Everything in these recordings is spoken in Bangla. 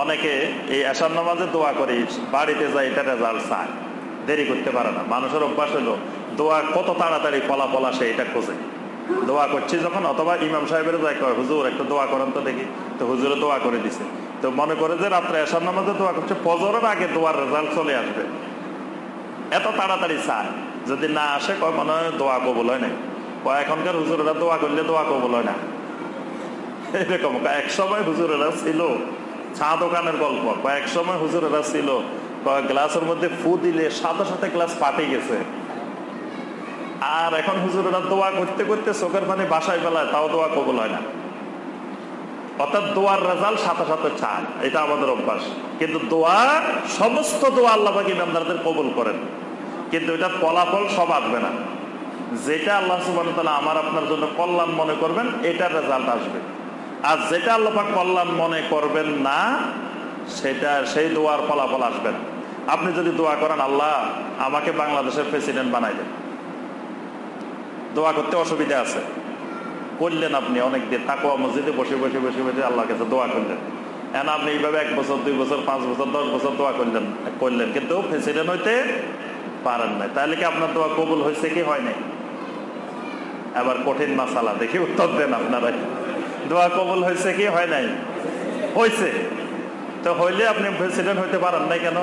অনেকে এই আসার নামাজে দোয়া করে, বাড়িতে যায় এটা রেজাল্ট চায়। দেরি করতে পারে না। মানুষের অভ্যাস হলো, দোয়া কত তাড়াতাড়ি ফলাফল আসে এটা খোঁজে। দোয়া করছি যখন, অথবা ইমাম সাহেবের যাই কয়, হুজুর, একটা দোয়া করেন তো দেখি। তো হুজুরে দোয়া করে দিছে। তো মনে করে যে রাত্রে আসার নামাজে দোয়া করছে, ফজরের আগে দোয়ার রেজাল্ট চলে আসবে। এত তাড়াতাড়ি চায়। যদি না আসে, কয়, মনে হয় দোয়া কবুল হয় না কয়, এখনকার হুজুরেরা দোয়া করলে দোয়া কবুল হয় না। এরকম। এক সময় হুজুরেরা ছিল চা দোকানের গল্প। কয়েক সময় হুজুরেরা ছিল, কয়েক গ্লাসের মধ্যে ফু দিলে সাথে সাথে গ্লাস পাটে গেছে। আর এখন হুজুরেরা দোয়া করতে করতে চোখের পানি বাসায় বেলায় তাও দোয়া কবল হয় না। অর্থাৎ দোয়ার রেজাল্ট সাথে সাথে চায়, এটা আমাদের অভ্যাস। কিন্তু দোয়া, সমস্ত দোয়া আল্লাহকে ইমানদারদের কবুল করেন। কিন্তু এটা ফলাফল সব আসবে না। যেটা আল্লাহ সুবান আমার আপনার জন্য কল্যাণ মনে করবেন, এটার রেজাল্ট আসবে। আর যেটা আল্লাপাক কল্যাণ মনে করবেন না, সেটা সেই দোয়ার ফলাফল আসবেন আপনি যদি দোয়া করেন, আল্লাহ আমাকে বাংলাদেশের প্রেসিডেন্ট বানাই দেন। দোয়া করতে অসুবিধা আছে। করলেন আপনি অনেক দিন তাকুয়া মসজিদে বসে বসে বসে বসে আল্লাহর কাছে দোয়া করলেন। এখন আপনি এইভাবে এক বছর, দুই বছর, পাঁচ বছর, দশ বছর দোয়া করলেন করলেন, কিন্তু প্রেসিডেন্ট হইতে পারেন নাই। তাহলে কি আপনার দোয়া কবুল হয়েছে কি হয় নাই? এবার কঠিন মাসালা, দেখি উত্তর দেন আপনারা দোয়া কবুল হয়েছে কি? হয় নাই? হয়েছে। তো হইলে আপনি প্রেসিডেন্ট হইতে পারেন নাই কেন?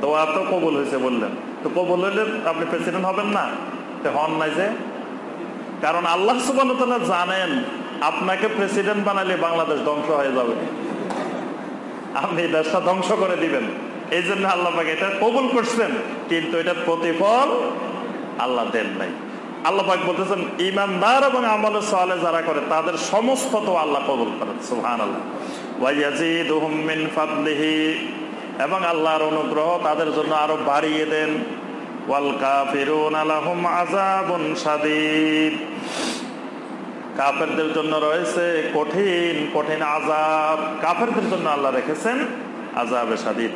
দোয়া তো কবুল হয়েছে বললেন। তো কবুল হইলে আপনি প্রেসিডেন্ট হবেন না? তো হন নাই যে। কারণ আল্লাহ সুবান জানেন, আপনাকে প্রেসিডেন্ট বানালে বাংলাদেশ ধ্বংস হয়ে যাবে। আপনি দেশটা ধ্বংস করে দিবেন। এই জন্য আল্লাহ এটা কবুল করছেন, কিন্তু এটার প্রতিফল আল্লাহ দেন নাই। আল্লাহাক বলতেছেন ইমানদার এবং আমল সালে যারা করে, তাদের সমস্ত তো আল্লাহ কবুল করেন সুহান আল্লাহ এবং আল্লাহর অনুগ্রহ তাদের জন্য আরও বাড়িয়ে দেন। ওয়াল কাফেরদের জন্য রয়েছে কঠিন কঠিন আজাব কাফেরদের জন্য আল্লাহ রেখেছেন আজাবে শাদীদ।